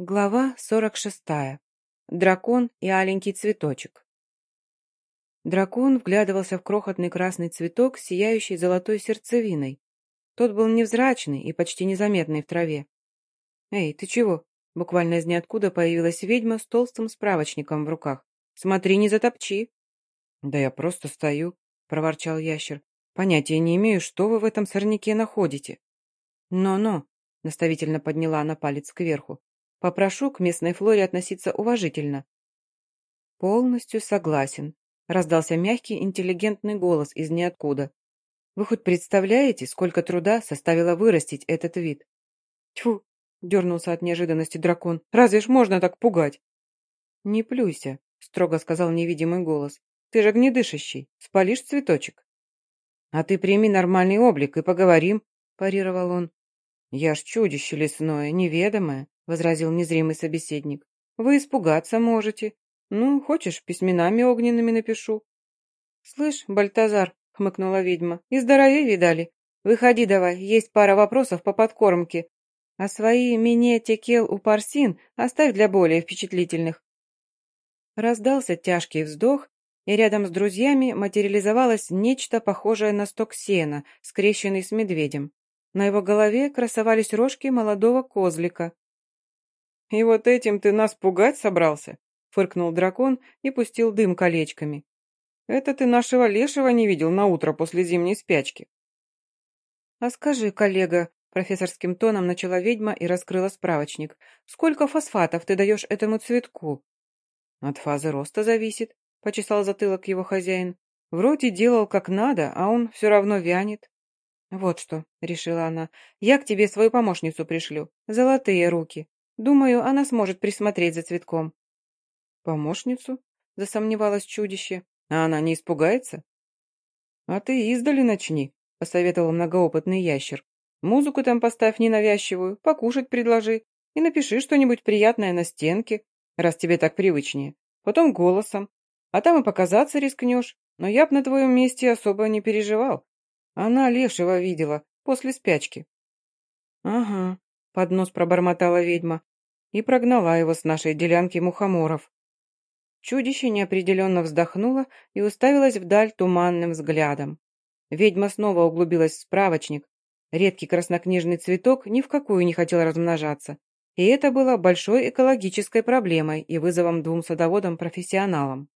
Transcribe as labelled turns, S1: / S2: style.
S1: Глава 46. Дракон и аленький цветочек. Дракон вглядывался в крохотный красный цветок, сияющий золотой сердцевиной. Тот был невзрачный и почти незаметный в траве. «Эй, ты чего?» Буквально из ниоткуда появилась ведьма с толстым справочником в руках. «Смотри, не затопчи!» «Да я просто стою», — проворчал ящер. «Понятия не имею, что вы в этом сорняке находите». «Но-но», — наставительно подняла она палец кверху. Попрошу к местной флоре относиться уважительно». «Полностью согласен», — раздался мягкий, интеллигентный голос из ниоткуда. «Вы хоть представляете, сколько труда составило вырастить этот вид?» «Тьфу!» — дернулся от неожиданности дракон. «Разве ж можно так пугать?» «Не плюйся», — строго сказал невидимый голос. «Ты же огнедышащий. Спалишь цветочек?» «А ты прими нормальный облик и поговорим», — парировал он. «Я ж чудище лесное, неведомое возразил незримый собеседник. «Вы испугаться можете. Ну, хочешь, письменами огненными напишу». «Слышь, Бальтазар», — хмыкнула ведьма, — «и здоровее видали. Выходи давай, есть пара вопросов по подкормке. А свои мне текел у парсин оставь для более впечатлительных». Раздался тяжкий вздох, и рядом с друзьями материализовалось нечто похожее на сток сена, скрещенный с медведем. На его голове красовались рожки молодого козлика. «И вот этим ты нас пугать собрался?» — фыркнул дракон и пустил дым колечками. «Это ты нашего лешего не видел на утро после зимней спячки». «А скажи, коллега», — профессорским тоном начала ведьма и раскрыла справочник, «сколько фосфатов ты даешь этому цветку?» «От фазы роста зависит», — почесал затылок его хозяин. «Вроде делал как надо, а он все равно вянет». «Вот что», — решила она, — «я к тебе свою помощницу пришлю. Золотые руки. Думаю, она сможет присмотреть за цветком. Помощницу? Засомневалось чудище. А она не испугается? А ты издали начни, посоветовал многоопытный ящер. Музыку там поставь ненавязчивую, покушать предложи и напиши что-нибудь приятное на стенке, раз тебе так привычнее. Потом голосом. А там и показаться рискнешь. Но я б на твоем месте особо не переживал. Она лешего видела после спячки. Ага, под нос пробормотала ведьма и прогнала его с нашей делянки мухоморов. Чудище неопределенно вздохнуло и уставилось вдаль туманным взглядом. Ведьма снова углубилась в справочник. Редкий краснокнижный цветок ни в какую не хотел размножаться. И это было большой экологической проблемой и вызовом двум садоводам-профессионалам.